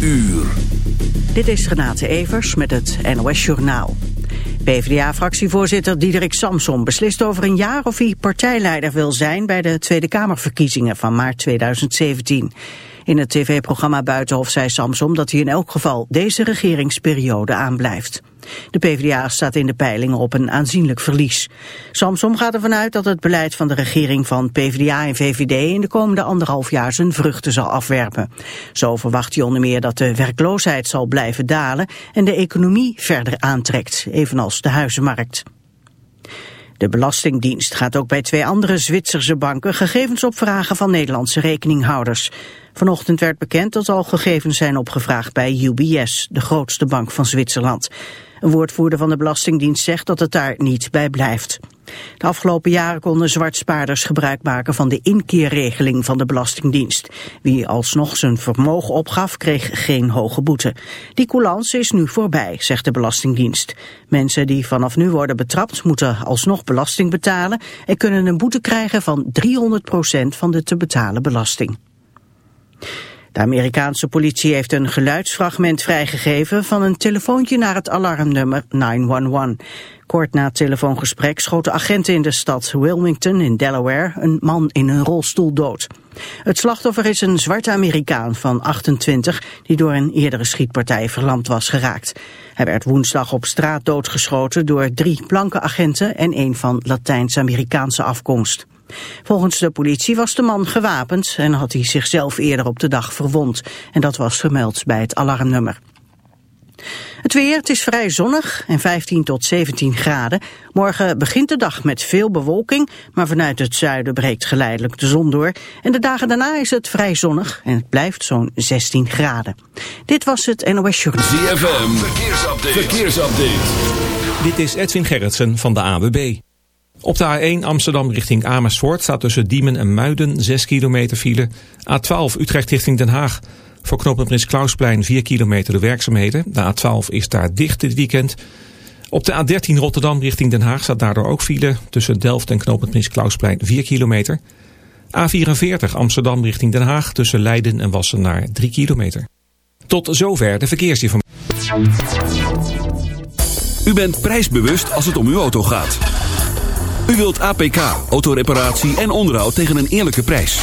uur. Dit is Renate Evers met het NOS Journaal. PvdA-fractievoorzitter Diederik Samson beslist over een jaar of hij partijleider wil zijn bij de Tweede Kamerverkiezingen van maart 2017. In het tv-programma Buitenhof zei Samsom dat hij in elk geval deze regeringsperiode aanblijft. De PvdA staat in de peilingen op een aanzienlijk verlies. Samsom gaat ervan uit dat het beleid van de regering van PvdA en VVD in de komende anderhalf jaar zijn vruchten zal afwerpen. Zo verwacht hij onder meer dat de werkloosheid zal blijven dalen en de economie verder aantrekt, evenals de huizenmarkt. De Belastingdienst gaat ook bij twee andere Zwitserse banken gegevens opvragen van Nederlandse rekeninghouders. Vanochtend werd bekend dat al gegevens zijn opgevraagd bij UBS, de grootste bank van Zwitserland. Een woordvoerder van de Belastingdienst zegt dat het daar niet bij blijft. De afgelopen jaren konden zwartspaarders gebruik maken van de inkeerregeling van de Belastingdienst. Wie alsnog zijn vermogen opgaf, kreeg geen hoge boete. Die coulance is nu voorbij, zegt de Belastingdienst. Mensen die vanaf nu worden betrapt moeten alsnog belasting betalen en kunnen een boete krijgen van 300% van de te betalen belasting. De Amerikaanse politie heeft een geluidsfragment vrijgegeven van een telefoontje naar het alarmnummer 911. Kort na het telefoongesprek schoten agenten in de stad Wilmington in Delaware een man in een rolstoel dood. Het slachtoffer is een zwarte Amerikaan van 28 die door een eerdere schietpartij verlamd was geraakt. Hij werd woensdag op straat doodgeschoten door drie blanke agenten en een van Latijns-Amerikaanse afkomst. Volgens de politie was de man gewapend en had hij zichzelf eerder op de dag verwond. En dat was vermeld bij het alarmnummer. Het weer, het is vrij zonnig en 15 tot 17 graden. Morgen begint de dag met veel bewolking, maar vanuit het zuiden breekt geleidelijk de zon door. En de dagen daarna is het vrij zonnig en het blijft zo'n 16 graden. Dit was het NOS Journal. ZFM, verkeersupdate. verkeersupdate. Dit is Edwin Gerritsen van de AWB. Op de A1 Amsterdam richting Amersfoort staat tussen Diemen en Muiden 6 kilometer file. A12 Utrecht richting Den Haag. Voor knooppunt Prins Klausplein 4 kilometer de werkzaamheden. De A12 is daar dicht dit weekend. Op de A13 Rotterdam richting Den Haag staat daardoor ook file. Tussen Delft en knooppunt Prins Klausplein 4 kilometer. A44 Amsterdam richting Den Haag tussen Leiden en Wassenaar 3 kilometer. Tot zover de verkeersinformatie. U bent prijsbewust als het om uw auto gaat. U wilt APK, autoreparatie en onderhoud tegen een eerlijke prijs.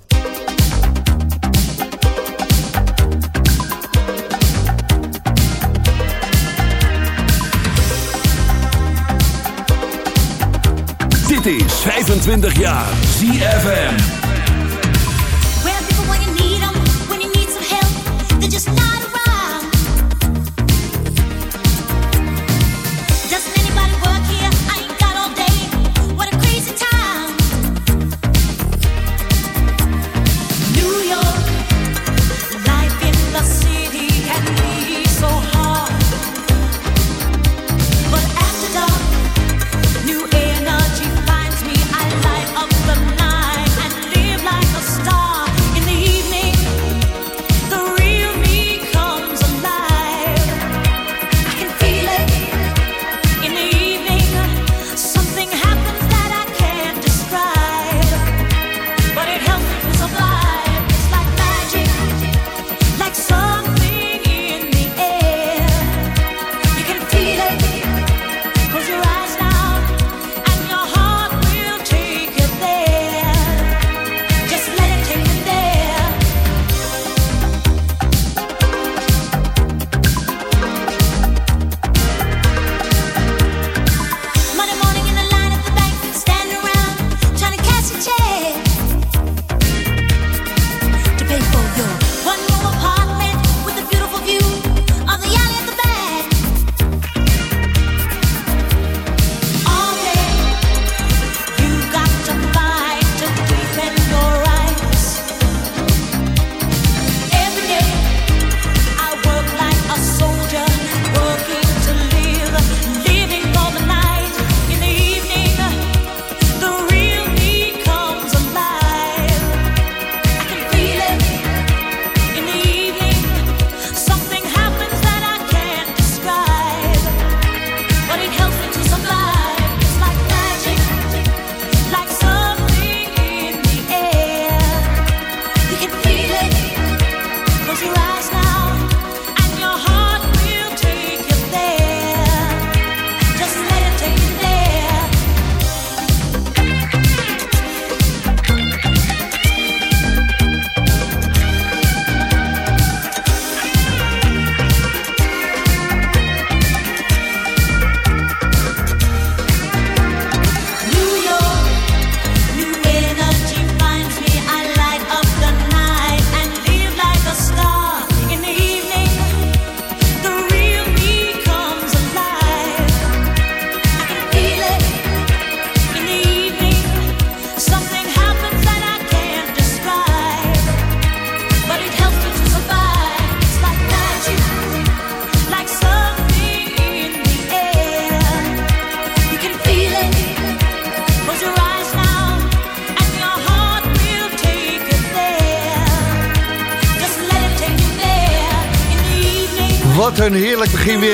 Is 25 jaar ZFM.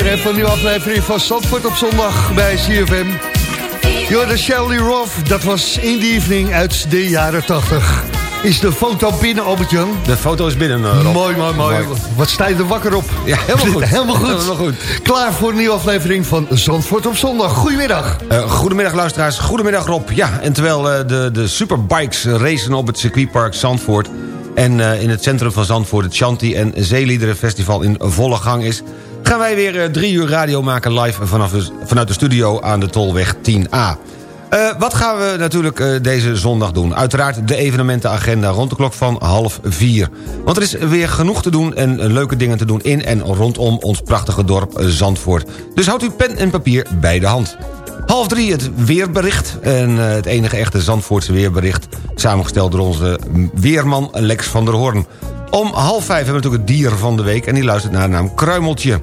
Weer van een nieuwe aflevering van Zandvoort op zondag bij CFM. Jorde Shelley Roth, dat was in the evening uit de jaren 80. Is de foto binnen, Albert-Jan? De foto is binnen, uh, Rob. Mooi, mooi, mooi. Wat sta je er wakker op? Ja, helemaal goed. helemaal goed. Helemaal goed. Klaar voor een nieuwe aflevering van Zandvoort op zondag. Goedemiddag. Uh, goedemiddag luisteraars, goedemiddag Rob. Ja, en terwijl uh, de, de superbikes racen op het circuitpark Zandvoort... en uh, in het centrum van Zandvoort het Shanti en Zeeliederenfestival in volle gang is... gaan wij weer drie uur radio maken live vanaf de, vanuit de studio aan de Tolweg 10A. Uh, wat gaan we natuurlijk uh, deze zondag doen? Uiteraard de evenementenagenda rond de klok van half vier. Want er is weer genoeg te doen en leuke dingen te doen in en rondom ons prachtige dorp Zandvoort. Dus houdt uw pen en papier bij de hand. Half drie het weerbericht. En het enige echte Zandvoortse weerbericht... samengesteld door onze weerman Lex van der Hoorn. Om half vijf hebben we natuurlijk het dier van de week... en die luistert naar de naam Kruimeltje.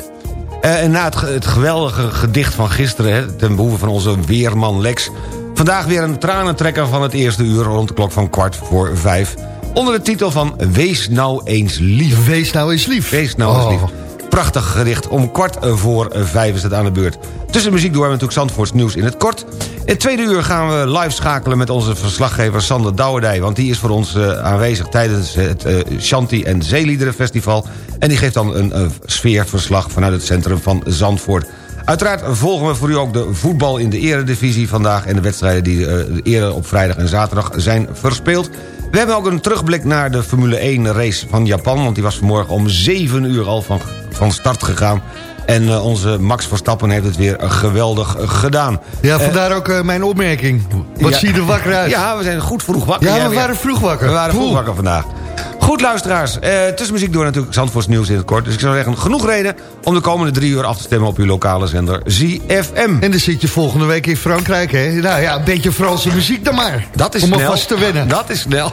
Uh, en na het, het, geweldige gedicht van gisteren... Hè, ten behoeve van onze weerman Lex... vandaag weer een tranentrekker van het eerste uur... rond de klok van kwart voor vijf... onder de titel van Wees nou eens lief. Wees nou eens lief. Wees nou eens lief. Prachtig gedicht. Om kwart voor vijf is het aan de beurt. Tussen muziek door hebben we natuurlijk Zandvoorts nieuws in het kort. In het tweede uur gaan we live schakelen met onze verslaggever Sander Douwerdij... want die is voor ons uh, aanwezig tijdens het uh, Shanti en Zeeliederenfestival... en die geeft dan een uh, sfeerverslag vanuit het centrum van Zandvoort. Uiteraard volgen we voor u ook de voetbal in de eredivisie vandaag... en de wedstrijden die eerder op vrijdag en zaterdag zijn verspeeld. We hebben ook een terugblik naar de Formule 1 race van Japan... want die was vanmorgen om 7 uur al van, van start gegaan... En uh, onze Max Verstappen heeft het weer geweldig gedaan. Ja, vandaar uh, ook mijn opmerking. Wat ja, zie je er wakker uit? Ja, we zijn goed vroeg wakker. Ja, we waren vroeg wakker. We waren vroeg wakker vandaag. Goed, luisteraars. tussen muziek door natuurlijk Zandvoorts nieuws in het kort. Dus ik zou zeggen, genoeg reden om de komende drie uur af te stemmen... op uw lokale zender ZFM. En dan zit je volgende week in Frankrijk, hè? Nou ja, een beetje Franse muziek dan maar. Dat is om snel. alvast te winnen. Dat is snel.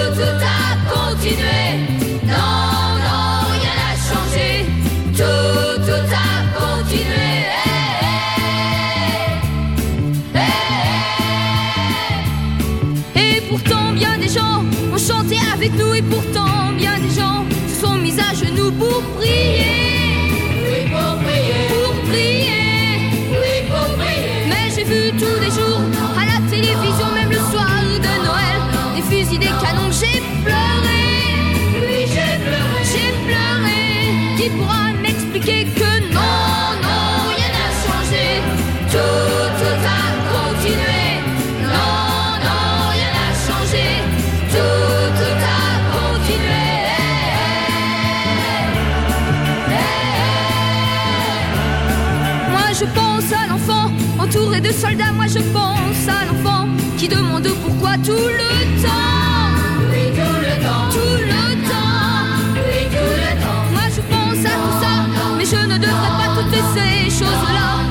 de soldats. Moi je pense à l'enfant qui demande pourquoi tout le temps. Oui, tout le temps. Tout le temps. Oui, tout le temps. Moi je pense à tout ça, mais je ne devrais pas toutes ces choses-là.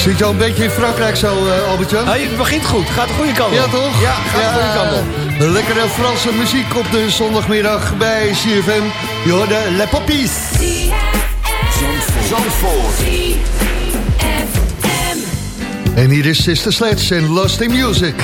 Zit je al een beetje in Frankrijk zo, uh, Albert-Jan? Ah, het begint goed. Gaat de goede kant op. Ja, toch? Ja, gaat de goede kant op. Lekkere Franse muziek op de zondagmiddag bij CFM. Je hoorde Le Poppies. Zandvoort. En hier is Sister Sledge en Lost in Music.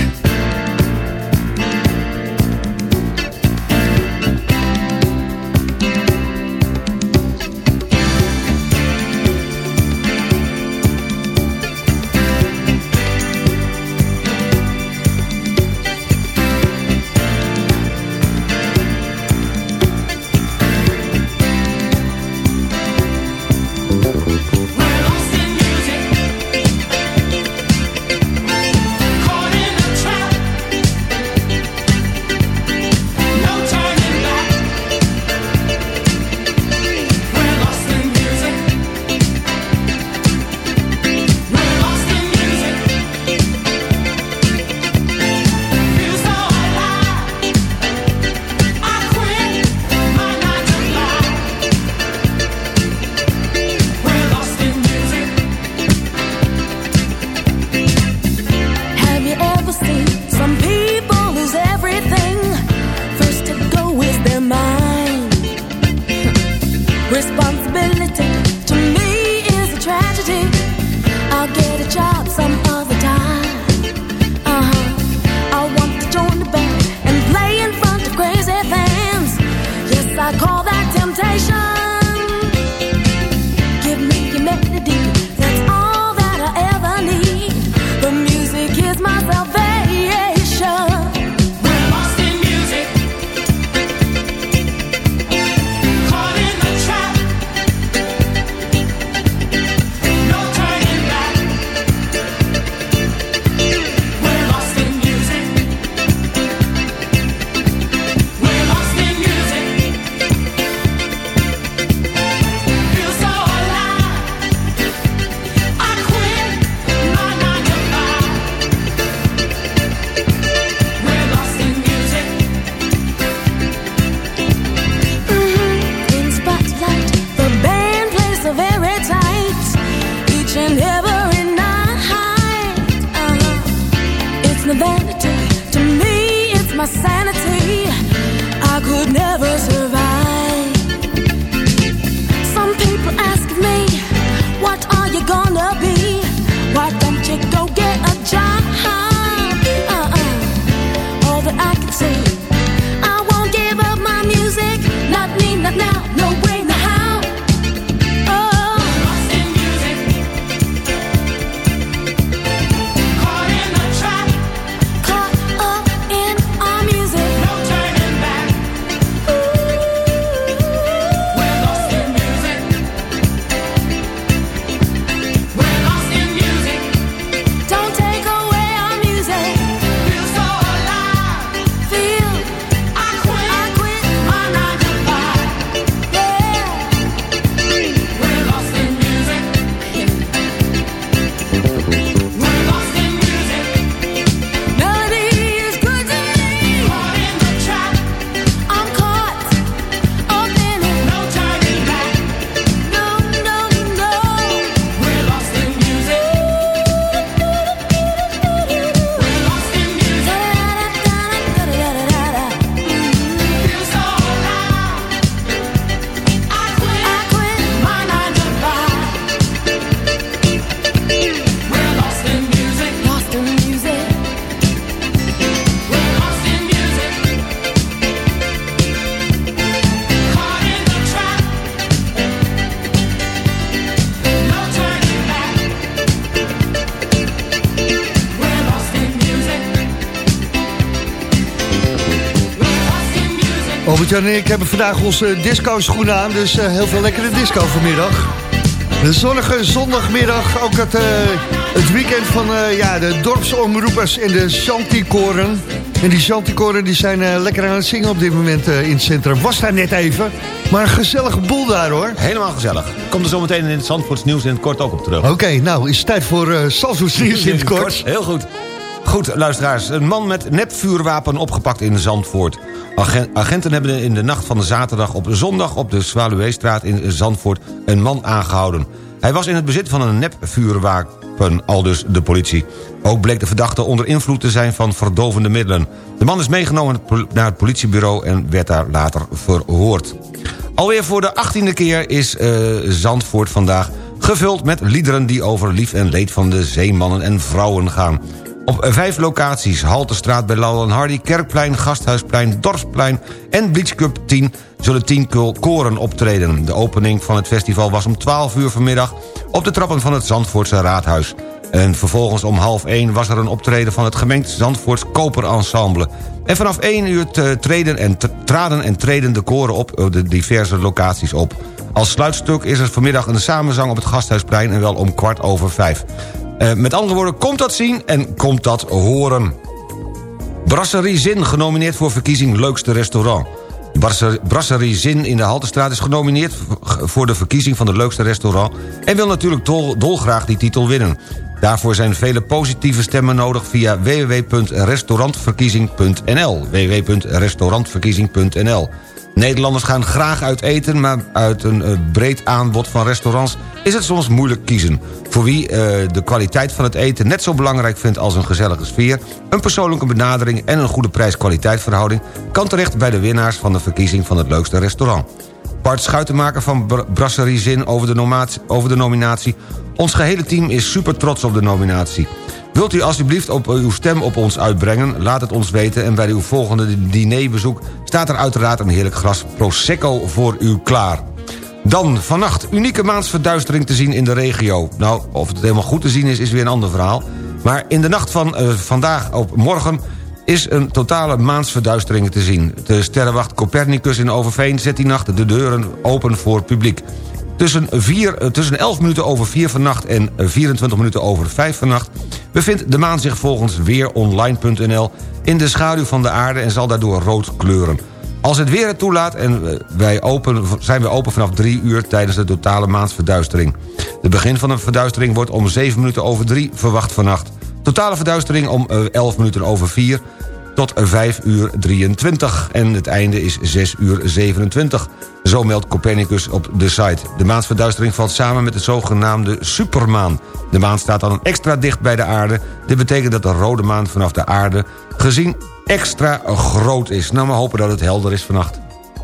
Albert-Jan en ik hebben vandaag onze disco-schoenen aan, dus eh, heel veel lekkere disco vanmiddag. De zonnige zondagmiddag, ook het, eh, het weekend van eh, ja, de dorpsomroepers en de Chanticoren. En die Chanticoren die zijn lekker aan het zingen op dit moment in het centrum. Was daar net even, maar een gezellige boel daar hoor. Helemaal gezellig. Komt er zometeen in het Zandvoorts nieuws in het kort ook op terug. Oké, nou is het tijd voor uh, nieuws in het kort. Heel goed. Goed, luisteraars. Een man met nepvuurwapen opgepakt in Zandvoort. Agen- Agenten hebben in de nacht van de zaterdag op zondag... op de Zwaluweestraat in Zandvoort een man aangehouden. Hij was in het bezit van een nepvuurwapen aldus de politie. Ook bleek de verdachte onder invloed te zijn van verdovende middelen. De man is meegenomen naar het politiebureau en werd daar later verhoord. Alweer voor de achttiende keer is uh, Zandvoort vandaag gevuld met liederen... die over lief en leed van de zeemannen en vrouwen gaan. Op vijf locaties, Halterstraat bij Laurel Hardy... Kerkplein, Gasthuisplein, Dorpsplein en Beach Cup 10... zullen tien koren optreden. De opening van het festival was om 12 uur vanmiddag... op de trappen van het Zandvoortse Raadhuis. En vervolgens om half 1 was er een optreden van het gemengd Zandvoorts Koperensemble. En vanaf 1 uur treden en traden en treden de koren op de diverse locaties op. Als sluitstuk is er vanmiddag een samenzang op het Gasthuisplein... en wel om kwart over vijf. Uh, met andere woorden, komt dat zien en komt dat horen. Brasserie Zin genomineerd voor verkiezing Leukste Restaurant. Brasserie Zin in de Haltestraat is genomineerd... voor de verkiezing van de leukste restaurant... en wil natuurlijk dol, dolgraag die titel winnen. Daarvoor zijn vele positieve stemmen nodig via www.restaurantverkiezing.nl www.restaurantverkiezing.nl Nederlanders gaan graag uit eten... maar uit een eh, breed aanbod van restaurants is het soms moeilijk kiezen. Voor wie uh, de kwaliteit van het eten net zo belangrijk vindt als een gezellige sfeer... een persoonlijke benadering en een goede prijs-kwaliteitverhouding... kan terecht bij de winnaars van de verkiezing van het leukste restaurant. Bart Schuitenmaker van Brasserie Zin over de, over de nominatie... Ons gehele team is super trots op de nominatie. Wilt u alsjeblieft op uw stem op ons uitbrengen? Laat het ons weten en bij uw volgende dinerbezoek... staat er uiteraard een heerlijk glas Prosecco voor u klaar. Dan vannacht unieke maansverduistering te zien in de regio. Nou, of het helemaal goed te zien is, is weer een ander verhaal. Maar in de nacht van uh, vandaag op morgen is een totale maansverduistering te zien. De sterrenwacht Copernicus in Overveen zet die nacht de deuren open voor publiek. Tussen, vier, eh, tussen 11 minuten over 4 vannacht en 24 minuten over 5 vannacht... bevindt de maan zich volgens weeronline.nl in de schaduw van de aarde... en zal daardoor rood kleuren. Als het weer het toelaat en eh, wij open, zijn we open vanaf 3 uur... tijdens de totale maansverduistering. De begin van de verduistering wordt om 7 minuten over 3 verwacht vannacht. Totale verduistering om 11 eh, minuten over 4 tot 5 uur 23. En het einde is 6 uur 27. Zo meldt Copernicus op de site. De maansverduistering valt samen met de zogenaamde supermaan. De maan staat dan extra dicht bij de aarde. Dit betekent dat de rode maan vanaf de aarde gezien extra groot is. Nou, we hopen dat het helder is vannacht.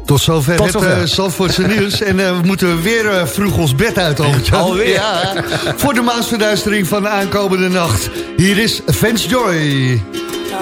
Tot zover Tot zover. het uh, Zandvoortse nieuws. En uh, we moeten weer uh, vroeg ons bed uit, Albertje. Alweer? Ja, voor de maansverduistering van de aankomende nacht. Hier is Vance Joy.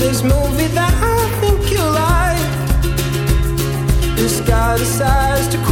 this movie that I think you like. This guy decides to.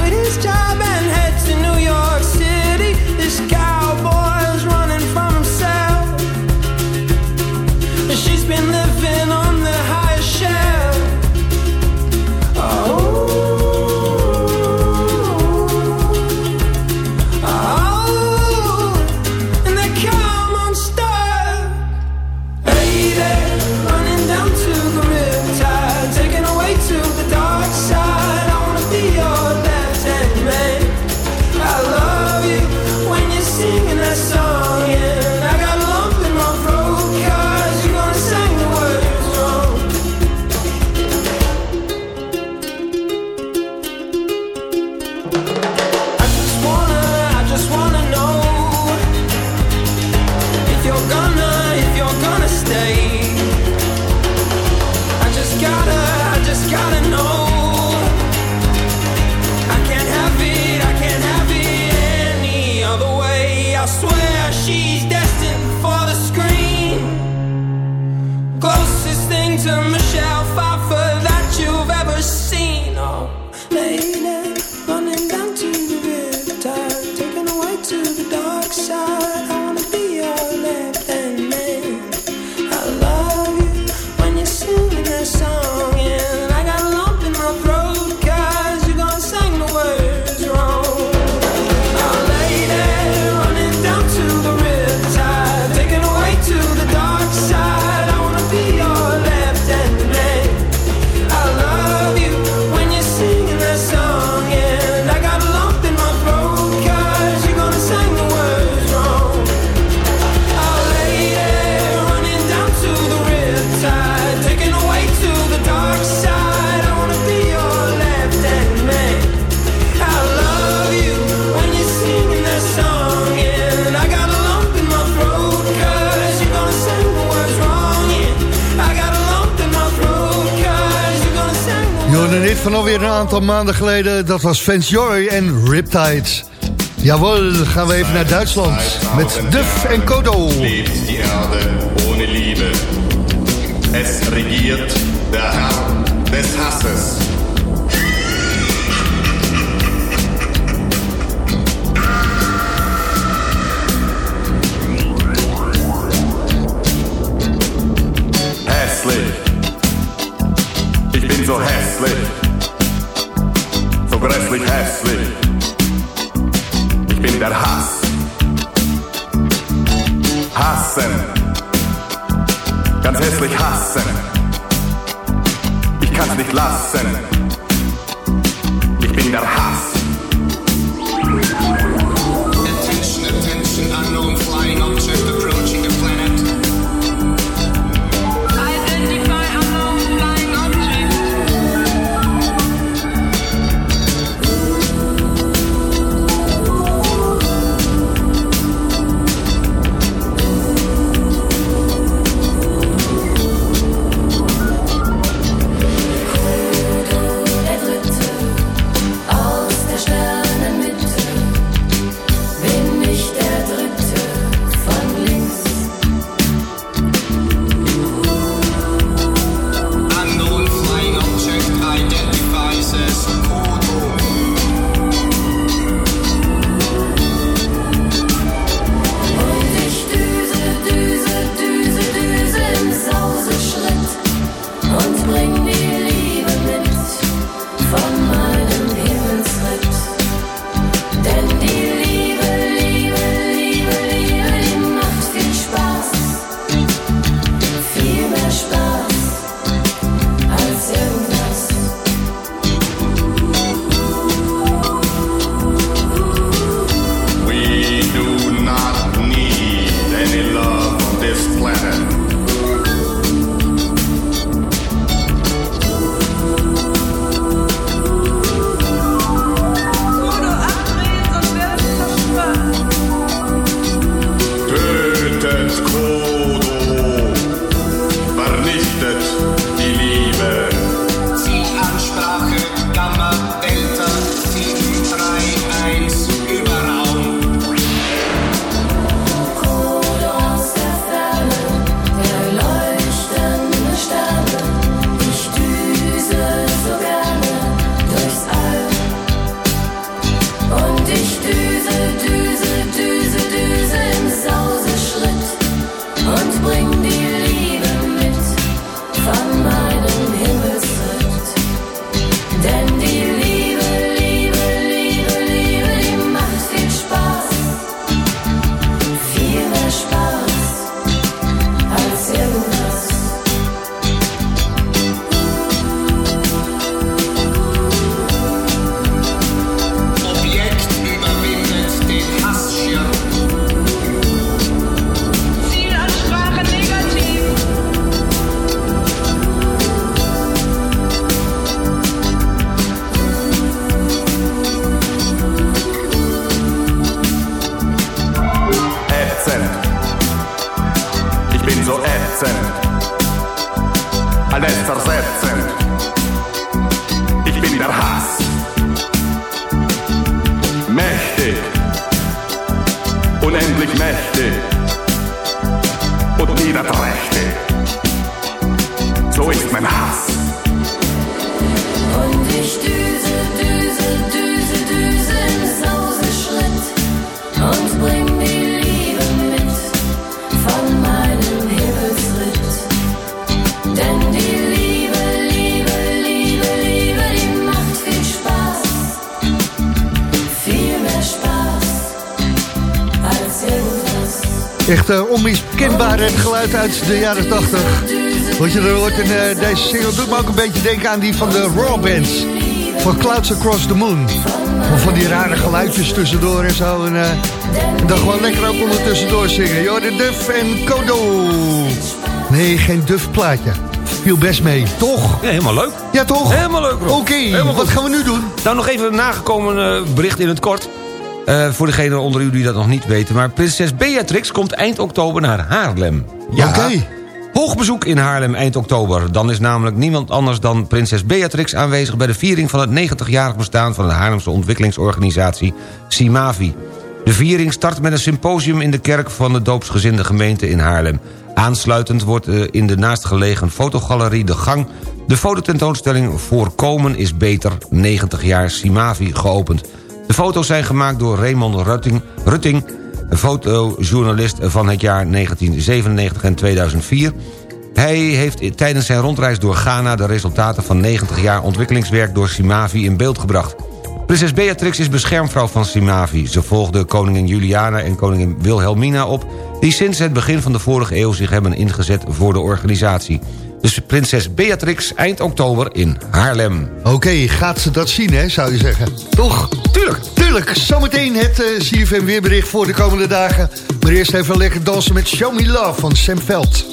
alweer een aantal maanden geleden. Dat was Fans Joy en Riptide. Jawohl, gaan we even naar Duitsland. Met Duf en Kodo. Leeft die Erde ohne Liebe. Es regiert der Herr des Hasses. Lassen Het geluid uit de jaren 80. Wat je er hoort in eh, deze single doet me ook een beetje denken aan die van de Raw Bands. Van Clouds Across the Moon. Van die rare geluidjes tussendoor en zo. En, eh, dan gewoon lekker ook ondertussen doorzingen. de Duff en Kodo. Nee, geen Duff plaatje viel best mee, toch? Ja, helemaal leuk. Ja, toch? Helemaal leuk, Oké, okay, wat gaan we nu doen? Dan nog even een nagekomen eh, bericht in het kort. Eh, voor degenen onder u die dat nog niet weten. Maar prinses Beatrix komt eind oktober naar Haarlem. Ja. Oké. Hoogbezoek Hoog bezoek in Haarlem eind oktober. Dan is namelijk niemand anders dan prinses Beatrix aanwezig... bij de viering van het 90-jarig bestaan van de Haarlemse ontwikkelingsorganisatie Simavi. De viering start met een symposium in de kerk van de doopsgezinde gemeente in Haarlem. Aansluitend wordt eh, in de naastgelegen fotogalerie De Gang... de fototentoonstelling Voorkomen is beter 90 jaar Simavi geopend... De foto's zijn gemaakt door Raymond Rutting, Rutting fotojournalist van het jaar 1997 en 2004... Hij heeft tijdens zijn rondreis door Ghana... de resultaten van 90 jaar ontwikkelingswerk door Simavi in beeld gebracht. Prinses Beatrix is beschermvrouw van Simavi. Ze volgde koningin Juliana en koningin Wilhelmina op... die sinds het begin van de vorige eeuw zich hebben ingezet voor de organisatie. Dus prinses Beatrix eind oktober in Haarlem. Oké, gaat ze dat zien, hè, zou je zeggen? Toch? Tuurlijk. Tuurlijk. Zometeen het uh, CFM weerbericht voor de komende dagen. Maar eerst even lekker dansen met Show Me Love van Sam Veld.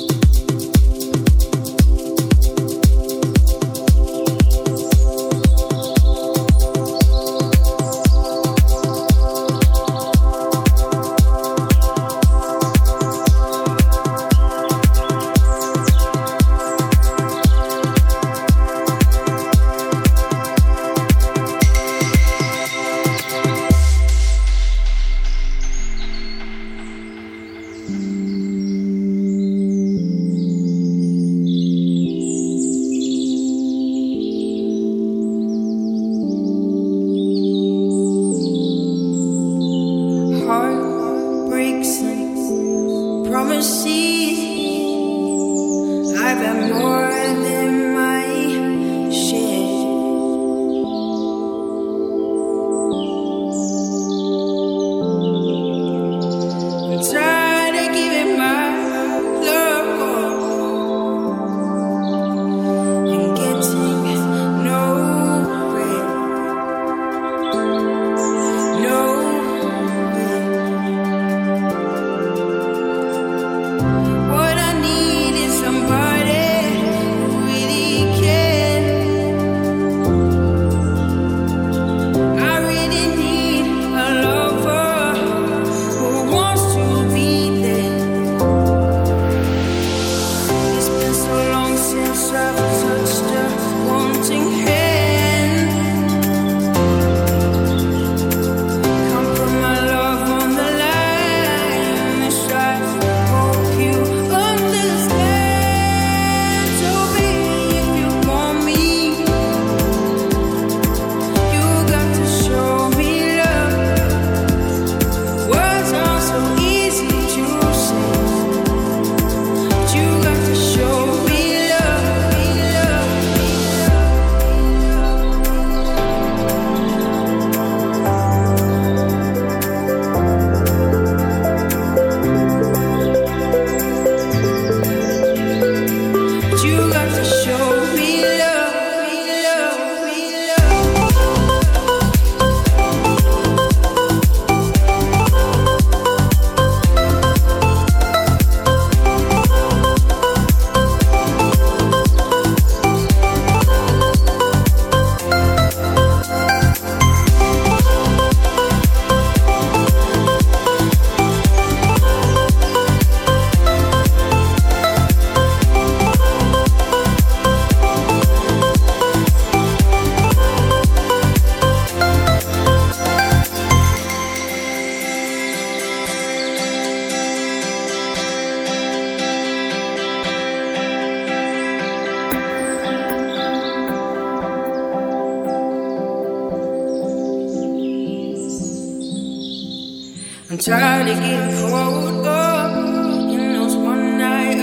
Try to get hold of in those one night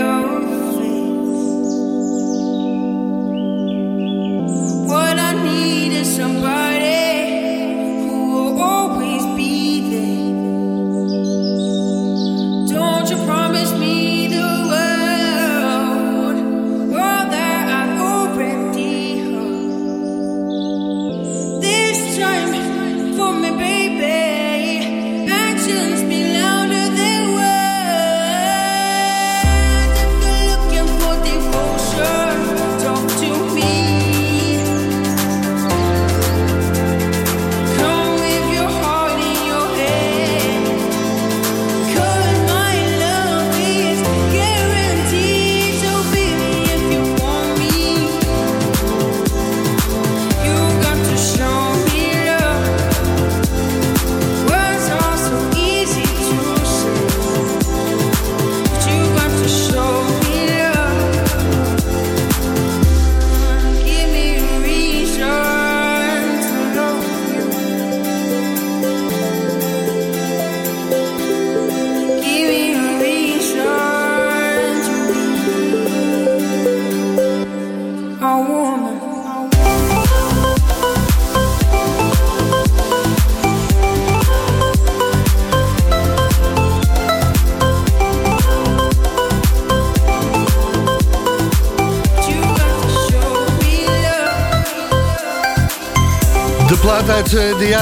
What I need is somebody.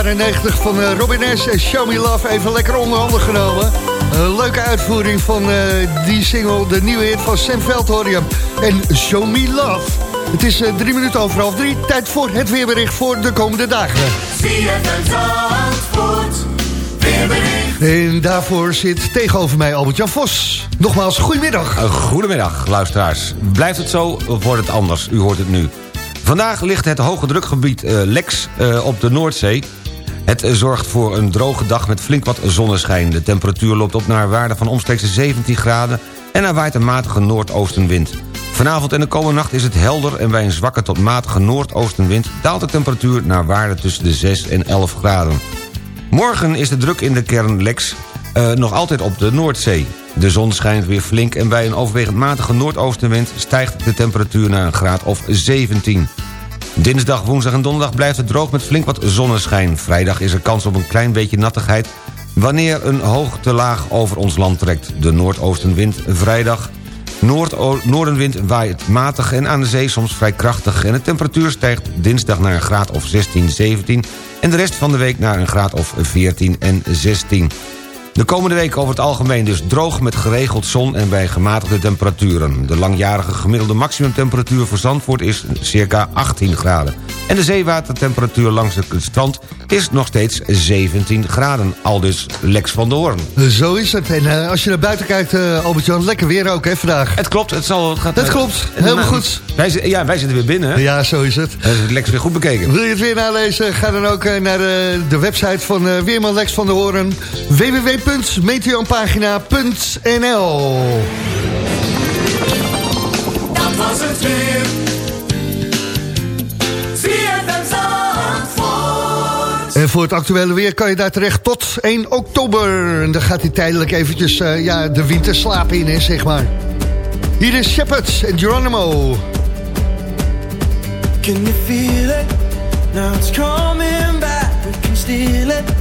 Jaren 90 van eh, Robin S. en Show Me Love. Even lekker onder handen genomen. Een leuke uitvoering van eh, die single, de nieuwe hit van Sam Veldhorium. En Show Me Love. Het is eh, drie minuten over half drie. Tijd voor het weerbericht voor de komende dagen. En daarvoor zit tegenover mij Albert-Jan Vos. Nogmaals, goedemiddag. Goedemiddag, luisteraars. Blijft het zo, of wordt het anders? U hoort het nu. Vandaag ligt het hoge drukgebied eh, Lex eh, op de Noordzee. Het zorgt voor een droge dag met flink wat zonneschijn. De temperatuur loopt op naar een waarde van omstreeks de 17 graden... en er waait een matige noordoostenwind. Vanavond en de komende nacht is het helder... en bij een zwakke tot matige noordoostenwind... daalt de temperatuur naar waarde tussen de 6 en 11 graden. Morgen is de druk in de kern Lex eh, nog altijd op de Noordzee. De zon schijnt weer flink en bij een overwegend matige noordoostenwind... stijgt de temperatuur naar een graad of 17. Dinsdag, woensdag en donderdag blijft het droog met flink wat zonneschijn. Vrijdag is er kans op een klein beetje nattigheid... wanneer een hoogte-laag over ons land trekt. De noordoostenwind vrijdag Noord noordenwind waait matig en aan de zee soms vrij krachtig... en de temperatuur stijgt dinsdag naar een graad of 16, 17... en de rest van de week naar een graad of 14 en 16. De komende week over het algemeen dus droog met geregeld zon en bij gematigde temperaturen. De langjarige gemiddelde maximumtemperatuur voor Zandvoort is circa 18 graden. En de zeewatertemperatuur langs het strand is nog steeds 17 graden. Al dus Lex van de Hoorn. Zo is het. En eh, als je naar buiten kijkt, eh, Albert-Jan, lekker weer ook hè, vandaag. Het klopt, het zal... Het, gaat, Het klopt, helemaal goed. Wij, ja, wij zitten weer binnen. hè? Ja, zo is het. Eh, Lex weer goed bekeken. Wil je het weer nalezen? Ga dan ook eh, naar eh, de website van eh, Weerman Lex van der Hoorn. www.meteopaagina.nl Dat was het weer. En voor het actuele weer kan je daar terecht tot 1 oktober. En dan gaat hij tijdelijk eventjes eh, ja, de winter slapen in, hè, zeg maar. Hier is Shepard en Geronimo. Can you feel it? Now it's coming back. We can steal it.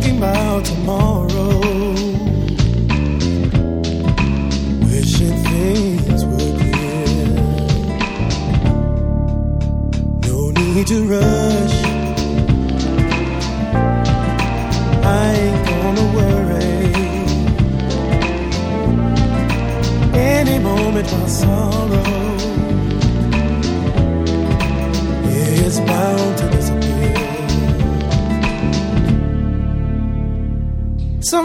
thinking about tomorrow. Wishing things were clear. No need to rush. I ain't gonna worry. Any moment my sorrow is bound to.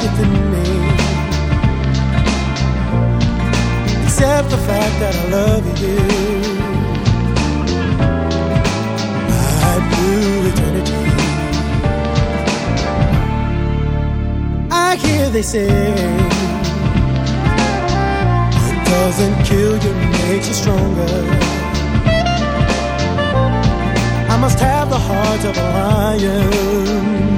The within me. Accept the fact that I love you. Eternity. I hear they say it doesn't kill you, makes you stronger. I must have the heart of a lion.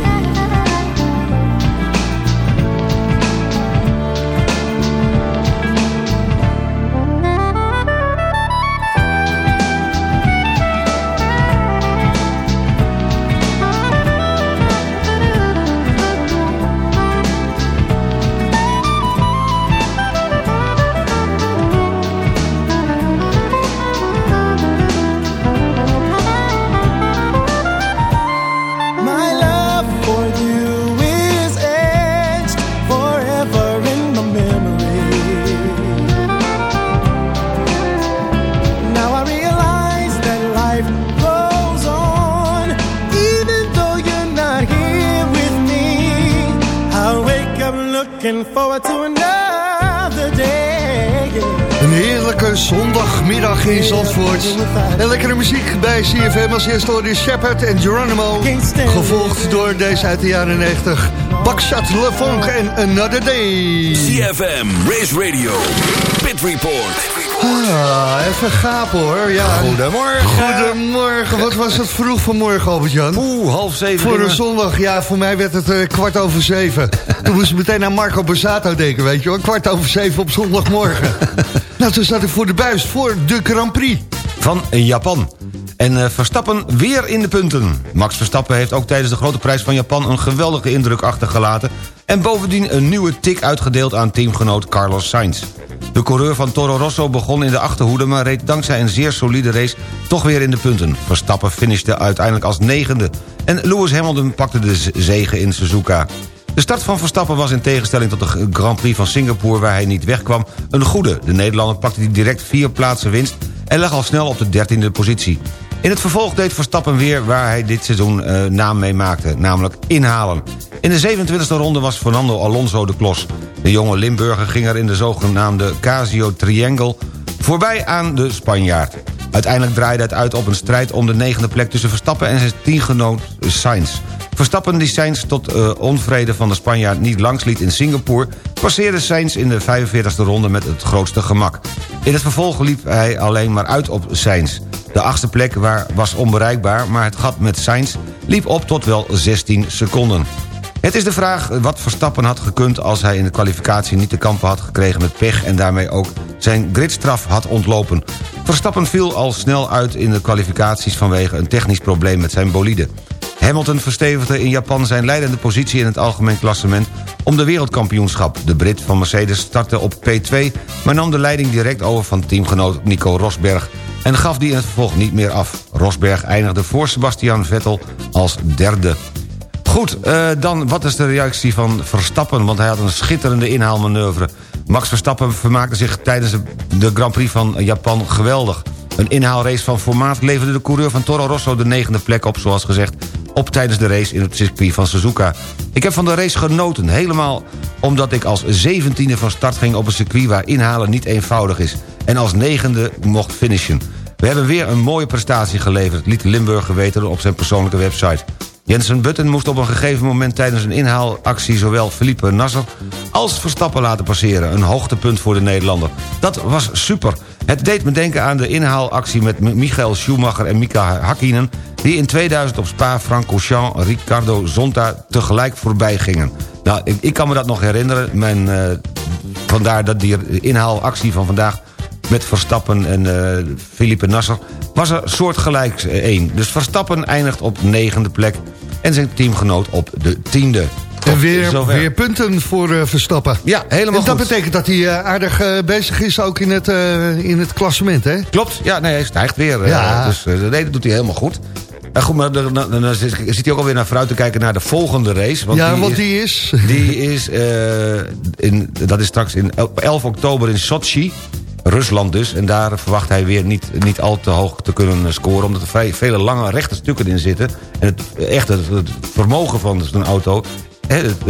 Looking forward to another day. Een heerlijke zondagmiddag in Zandvoort. En lekkere muziek bij CFM als eerste je Shepard en Geronimo. Gevolgd door deze uit de jaren 90. Bakshot LeFonk en Another Day. CFM, Race Radio, Pit Report. Ah, even gapen hoor. Ja. Goedemorgen. Goedemorgen. Wat was het vroeg vanmorgen, Albert-Jan? Oeh, half zeven. Voor een zondag, ja, voor mij werd het eh, kwart over zeven. Toen moest ik meteen aan Marco Borsato denken, weet je wel. Kwart over zeven op zondagmorgen. nou, toen zat ik voor de buis voor de Grand Prix. van Japan. En eh, Verstappen weer in de punten. Max Verstappen heeft ook tijdens de grote prijs van Japan... een geweldige indruk achtergelaten... en bovendien een nieuwe tik uitgedeeld aan teamgenoot Carlos Sainz. De coureur van Toro Rosso begon in de achterhoede... maar reed dankzij een zeer solide race toch weer in de punten. Verstappen finishte uiteindelijk als negende... en Lewis Hamilton pakte de z- zege in Suzuka. De start van Verstappen was in tegenstelling tot de Grand Prix van Singapore... waar hij niet wegkwam, een goede. De Nederlander pakte direct vier plaatsen winst... en lag al snel op de dertiende positie. In het vervolg deed Verstappen weer waar hij dit seizoen eh, naam mee maakte... namelijk inhalen. In de 27e ronde was Fernando Alonso de klos. De jonge Limburger ging er in de zogenaamde Casio Triangle... voorbij aan de Spanjaard. Uiteindelijk draaide het uit op een strijd om de negende plek... tussen Verstappen en zijn teamgenoot Sainz. Verstappen die Sainz tot eh, onvrede van de Spanjaard niet langs liet in Singapore... passeerde Sainz in de 45e ronde met het grootste gemak. In het vervolg liep hij alleen maar uit op Sainz. De achtste plek waar, was onbereikbaar, maar het gat met Sainz liep op tot wel 16 seconden. Het is de vraag wat Verstappen had gekund als hij in de kwalificatie niet te kampen had gekregen met pech en daarmee ook zijn gridstraf had ontlopen. Verstappen viel al snel uit in de kwalificaties vanwege een technisch probleem met zijn bolide. Hamilton verstevigde in Japan zijn leidende positie in het algemeen klassement om de wereldkampioenschap. De Brit van Mercedes startte op P2, maar nam de leiding direct over van teamgenoot Nico Rosberg en gaf die in het vervolg niet meer af. Rosberg eindigde voor Sebastian Vettel als derde. Goed, eh, dan wat is de reactie van Verstappen? Want hij had een schitterende inhaalmanoeuvre. Max Verstappen vermaakte zich tijdens de Grand Prix van Japan geweldig. Een inhaalrace van formaat leverde de coureur van Toro Rosso de negende plek op... zoals gezegd, op tijdens de race in het circuit van Suzuka. Ik heb van de race genoten, helemaal omdat ik als zeventiende van start ging... op een circuit waar inhalen niet eenvoudig is. En als negende mocht finishen. We hebben weer een mooie prestatie geleverd... liet Limburger weten op zijn persoonlijke website. Jensen Button moest op een gegeven moment tijdens een inhaalactie... zowel Philippe Nasser als Verstappen laten passeren. Een hoogtepunt voor de Nederlander. Dat was super. Het deed me denken aan de inhaalactie met Michael Schumacher en Mika Hakkinen... die in 2000 op Spa-Francorchamps Ricardo Zonta tegelijk voorbij gingen. Nou, ik, kan me dat nog herinneren. Mijn, eh, vandaar dat die inhaalactie van vandaag met Verstappen en eh Philippe Nasser... was er soortgelijks eh, één. Dus Verstappen eindigt op negende plek... en zijn teamgenoot op de tiende. En weer, weer punten voor eh, Verstappen. Ja, helemaal en dat goed. betekent dat hij aardig bezig is ook in het, in het klassement, hè? Klopt, ja, nee, hij stijgt weer. Ja. dus nee, dat doet hij helemaal goed. En goed, maar dan, dan, dan zit hij ook alweer naar vooruit te kijken naar de volgende race. Want ja, die want die is... die is in, dat is straks in, op 11 oktober in Sochi. Rusland dus. En daar verwacht hij weer niet, niet al te hoog te kunnen scoren... omdat er vrij vele lange rechte stukken in zitten. En het, echt het, het vermogen van zo'n auto... Hè, het, eh,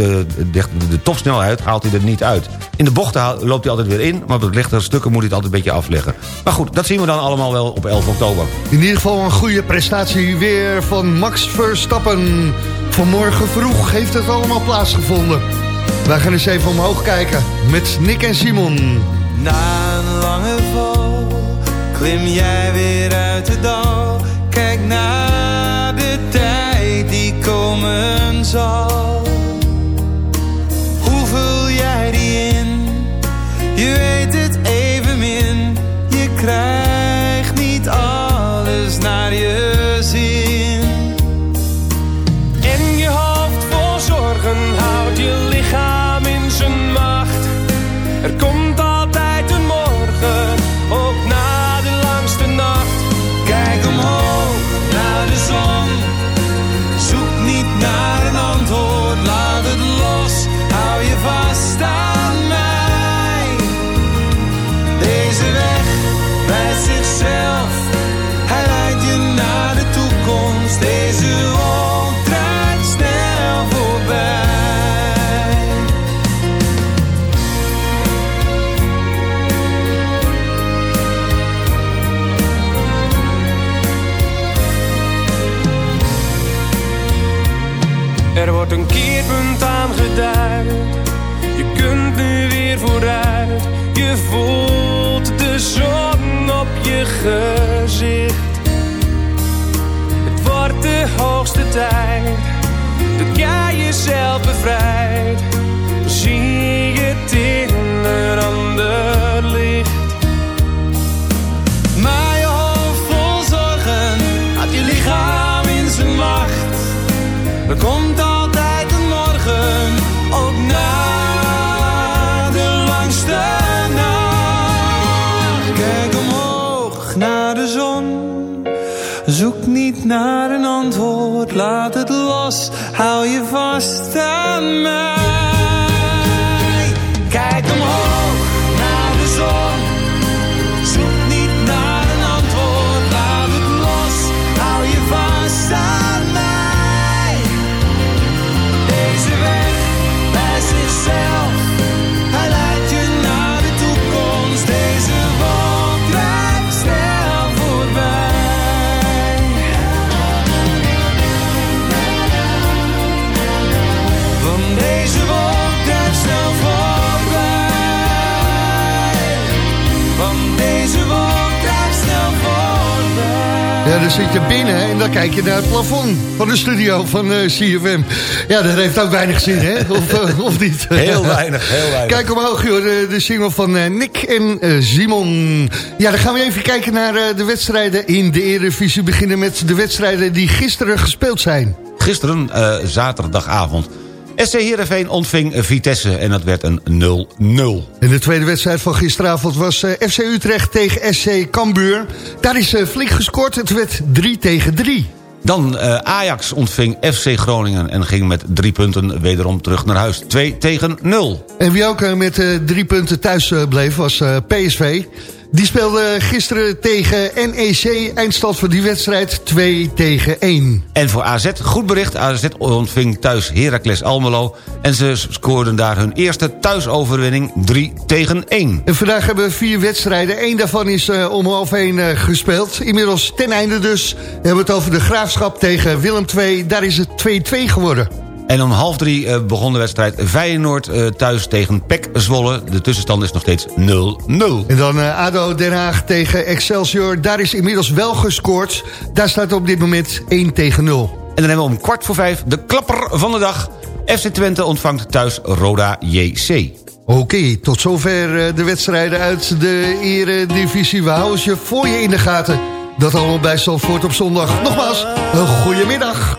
de, de topsnelheid haalt hij er niet uit. In de bochten loopt hij altijd weer in... maar op de lichtere stukken moet hij het altijd een beetje afleggen. Maar goed, dat zien we dan allemaal wel op 11 oktober. In ieder geval een goede prestatie weer van Max Verstappen. Vanmorgen vroeg heeft het allemaal plaatsgevonden. Wij gaan eens even omhoog kijken met Nick en Simon. Na een lange val klim jij weer uit het dal. Kijk naar de tijd die komen zal. Hoe vul jij die in? Je weet het evenmin. Je krijgt Ja, dan zit je binnen en dan kijk je naar het plafond van de studio van eh, CFM. Ja, dat heeft ook weinig zin, hè? Of, eh, of niet? Heel weinig, heel weinig. Kijk omhoog, joh, de, de single van eh, Nick en Simon. Ja, dan gaan we even kijken naar de wedstrijden in de Eredivisie. Beginnen met de wedstrijden die gisteren gespeeld zijn. Gisteren, zaterdagavond. SC Heerenveen ontving Vitesse en dat werd een 0-0. En de tweede wedstrijd van gisteravond was eh, FC Utrecht tegen SC Cambuur. Daar is eh, flink gescoord, het werd 3 tegen 3. Dan eh, Ajax ontving FC Groningen en ging met drie punten wederom terug naar huis. 2 tegen 0. En wie ook met drie punten thuis bleef was PSV. Die speelde gisteren tegen NEC. Eindstand van die wedstrijd 2 tegen 1. En voor AZ, goed bericht, AZ ontving thuis Heracles Almelo... en ze scoorden daar hun eerste thuisoverwinning 3 tegen 1. En vandaag hebben we vier wedstrijden. Eén daarvan is eh, om half één eh, gespeeld. Inmiddels ten einde dus. We hebben het over de Graafschap tegen Willem II. Daar is het 2-2 geworden. En om half drie eh, begon de wedstrijd Feyenoord eh, thuis tegen PEC Zwolle. De tussenstand is nog steeds 0-0. En dan eh, ADO Den Haag tegen Excelsior. Daar is inmiddels wel gescoord. Daar staat op dit moment 1 tegen 0. En dan hebben we om kwart voor vijf de klapper van de dag. FC Twente ontvangt thuis Roda JC. Oké, tot zover de wedstrijden uit de eredivisie. We houden je voor je in de gaten. Dat allemaal bij Zandvoort op zondag. Nogmaals, een goede middag.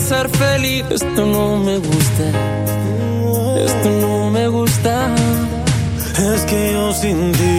ser feliz. Esto no me gusta, esto no me gusta. Es que yo sin ti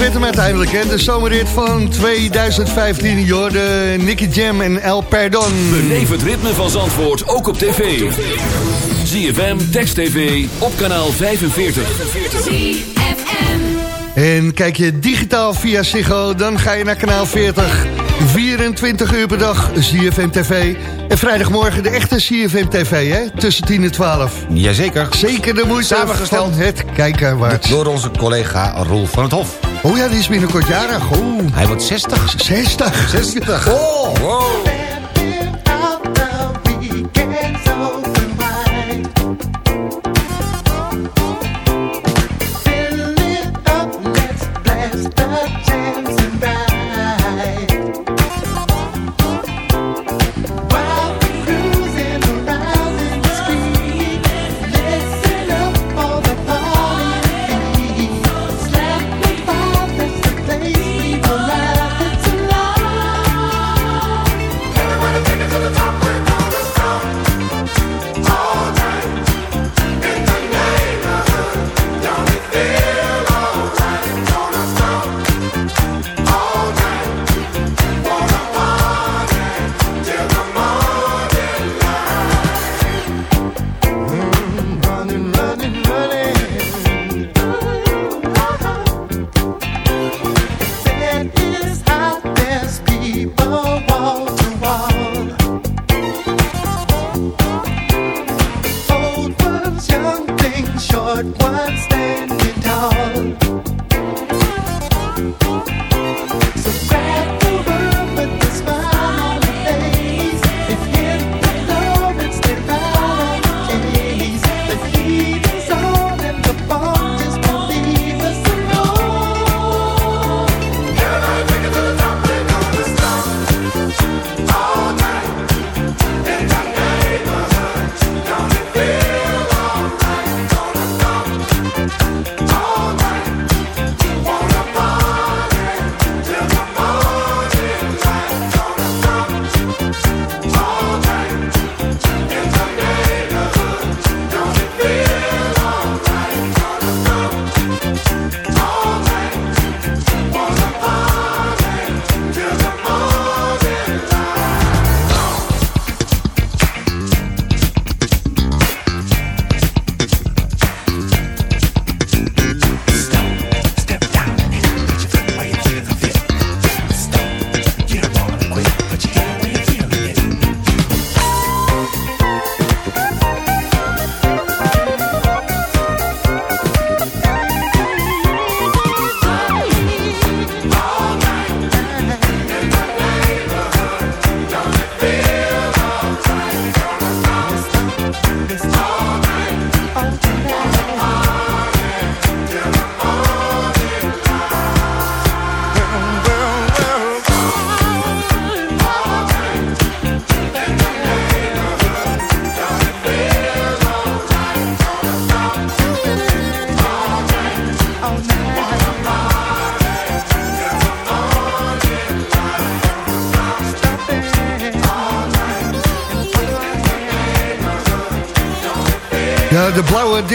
werd hem uiteindelijk, hè? de zomerrit van 2015. Jorde, Nicky Jam en El Perdon. Beleef het ritme van Zandvoort ook op tv. ZFM, Text TV, op kanaal 45. En kijk je digitaal via Ziggo, dan ga je naar kanaal 40. 24 uur per dag, CFM TV. En vrijdagmorgen de echte CFM TV, hè? Tussen 10 en 12. Jazeker. Zeker de moeite Samengesteld. van het kijken waard. Door onze collega Roel van het Hof. Oh ja, die is binnenkort jarig. Oh. Hij wordt 60. 60. 60. Oh. Wow.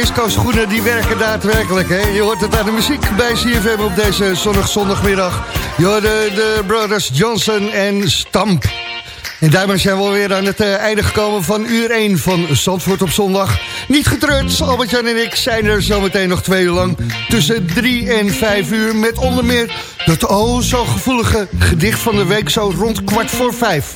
disco-schoenen die werken daadwerkelijk. Hè? Je hoort het aan de muziek bij CFM op deze zonnig zondagmiddag. Je hoort de, de Brothers Johnson en Stamp. En daarmee zijn we alweer aan het eh, einde gekomen van uur 1 van Zandvoort op zondag. Niet getreurd, Albert-Jan en ik zijn er zometeen nog twee uur lang. Tussen 3 en 5 uur met onder meer dat o zo gevoelige gedicht van de week zo rond kwart voor vijf.